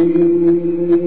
إن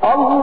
Allah